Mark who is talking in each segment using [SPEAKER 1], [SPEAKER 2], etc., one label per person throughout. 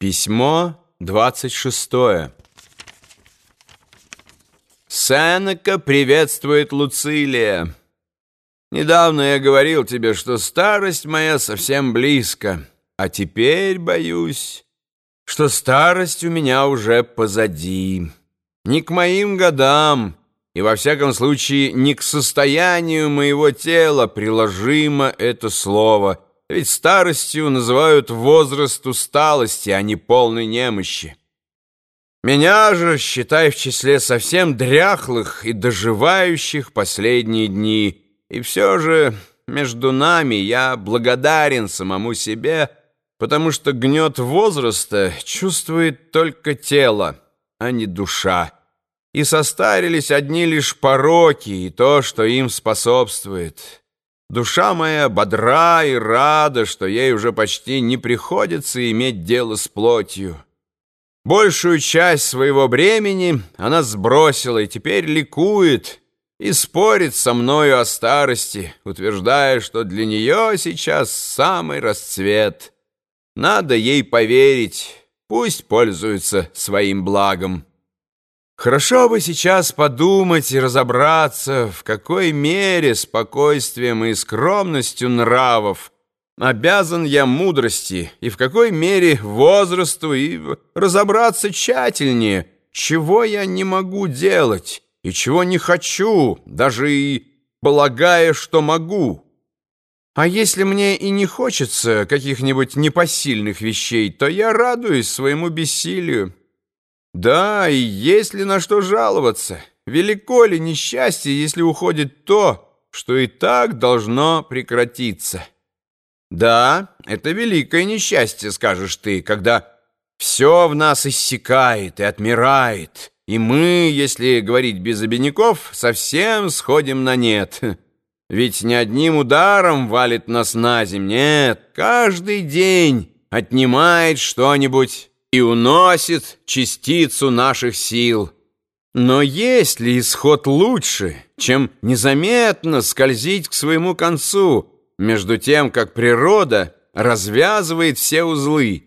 [SPEAKER 1] Письмо 26. Сенека приветствует Луцилия. Недавно я говорил тебе, что старость моя совсем близко, а теперь боюсь, что старость у меня уже позади. Не к моим годам, и во всяком случае не к состоянию моего тела приложимо это слово — ведь старостью называют возраст усталости, а не полной немощи. Меня же считай в числе совсем дряхлых и доживающих последние дни. И все же между нами я благодарен самому себе, потому что гнет возраста чувствует только тело, а не душа. И состарились одни лишь пороки и то, что им способствует». Душа моя бодра и рада, что ей уже почти не приходится иметь дело с плотью. Большую часть своего бремени она сбросила и теперь ликует и спорит со мною о старости, утверждая, что для нее сейчас самый расцвет. Надо ей поверить, пусть пользуется своим благом. Хорошо бы сейчас подумать и разобраться, в какой мере спокойствием и скромностью нравов обязан я мудрости, и в какой мере возрасту, и разобраться тщательнее, чего я не могу делать и чего не хочу, даже и полагая, что могу. А если мне и не хочется каких-нибудь непосильных вещей, то я радуюсь своему бессилию. Да, и есть ли на что жаловаться? Велико ли несчастье, если уходит то, что и так должно прекратиться? Да, это великое несчастье, скажешь ты, когда все в нас иссякает и отмирает, и мы, если говорить без обиняков, совсем сходим на нет. Ведь ни одним ударом валит нас на земь, нет, каждый день отнимает что-нибудь и уносит частицу наших сил. Но есть ли исход лучше, чем незаметно скользить к своему концу, между тем, как природа развязывает все узлы?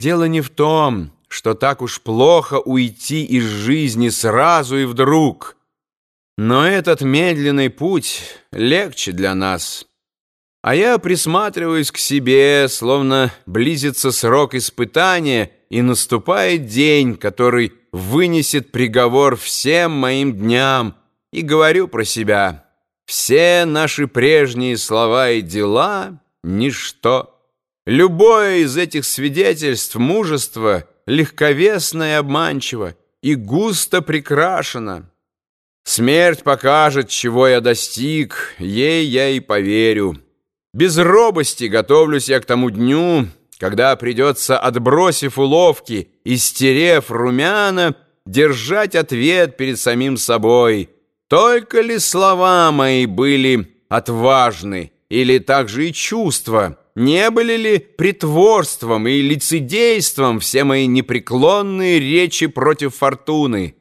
[SPEAKER 1] Дело не в том, что так уж плохо уйти из жизни сразу и вдруг, но этот медленный путь легче для нас. А я присматриваюсь к себе, словно близится срок испытания — и наступает день, который вынесет приговор всем моим дням, и говорю про себя, все наши прежние слова и дела — ничто. Любое из этих свидетельств мужества легковесно и обманчиво, и густо прикрашено. Смерть покажет, чего я достиг, ей я и поверю. Без робости готовлюсь я к тому дню, когда придется, отбросив уловки и стерев румяна, держать ответ перед самим собой. Только ли слова мои были отважны, или также и чувства? Не были ли притворством и лицедейством все мои непреклонные речи против фортуны?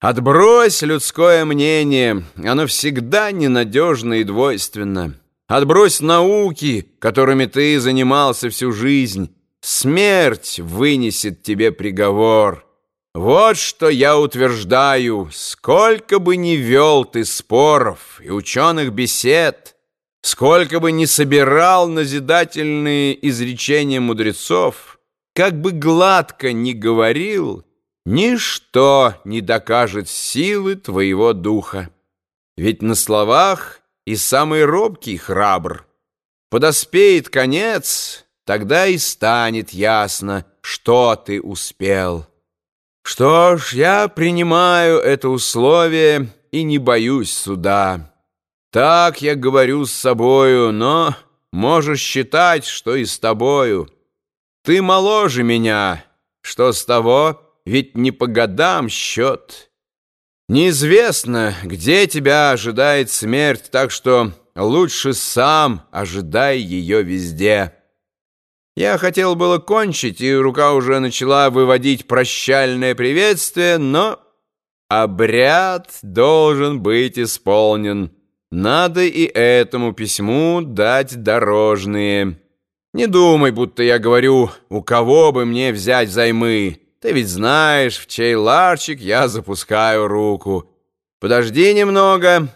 [SPEAKER 1] Отбрось людское мнение, оно всегда ненадежно и двойственно. Отбрось науки, которыми ты занимался всю жизнь. Смерть вынесет тебе приговор. Вот что я утверждаю, сколько бы ни вел ты споров и ученых бесед, сколько бы ни собирал назидательные изречения мудрецов, как бы гладко ни говорил, ничто не докажет силы твоего духа. Ведь на словах и самый робкий храбр. Подоспеет конец, тогда и станет ясно, что ты успел. Что ж, я принимаю это условие и не боюсь суда. Так я говорю с собою, но можешь считать, что и с тобою. Ты моложе меня, что с того, ведь не по годам счет». Неизвестно, где тебя ожидает смерть, так что лучше сам ожидай ее везде. Я хотел было кончить, и рука уже начала выводить прощальное приветствие, но обряд должен быть исполнен. Надо и этому письму дать дорожные. Не думай, будто я говорю, у кого бы мне взять займы. Ты ведь знаешь, в чей ларчик я запускаю руку. Подожди немного,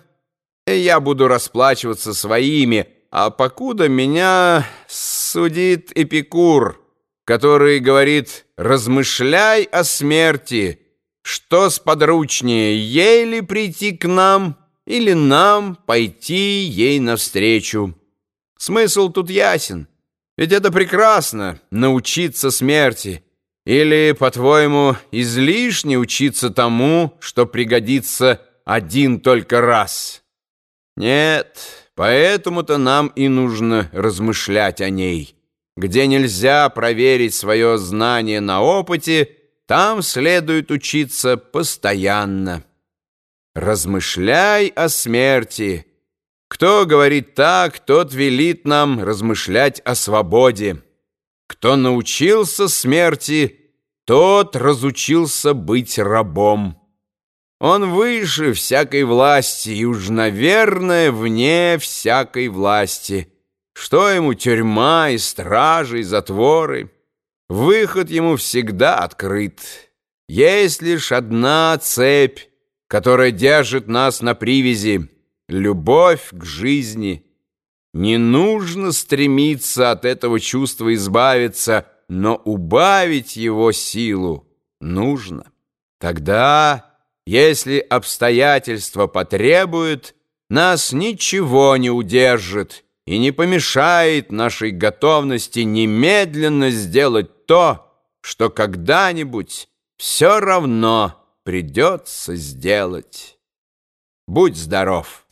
[SPEAKER 1] и я буду расплачиваться своими, а покуда меня судит Эпикур, который говорит «размышляй о смерти», что сподручнее, ей ли прийти к нам или нам пойти ей навстречу. Смысл тут ясен. Ведь это прекрасно — научиться смерти. Или, по-твоему, излишне учиться тому, что пригодится один только раз? Нет, поэтому-то нам и нужно размышлять о ней. Где нельзя проверить свое знание на опыте, там следует учиться постоянно. Размышляй о смерти — кто говорит так, тот велит нам размышлять о свободе. Кто научился смерти, тот разучился быть рабом. Он выше всякой власти и уж, наверное, вне всякой власти. Что ему тюрьма и стражи, и затворы? Выход ему всегда открыт. Есть лишь одна цепь, которая держит нас на привязи — любовь к жизни. Не нужно стремиться от этого чувства избавиться, но убавить его силу нужно. Тогда, если обстоятельства потребуют, нас ничего не удержит и не помешает нашей готовности немедленно сделать то, что когда-нибудь все равно придется сделать. Будь здоров!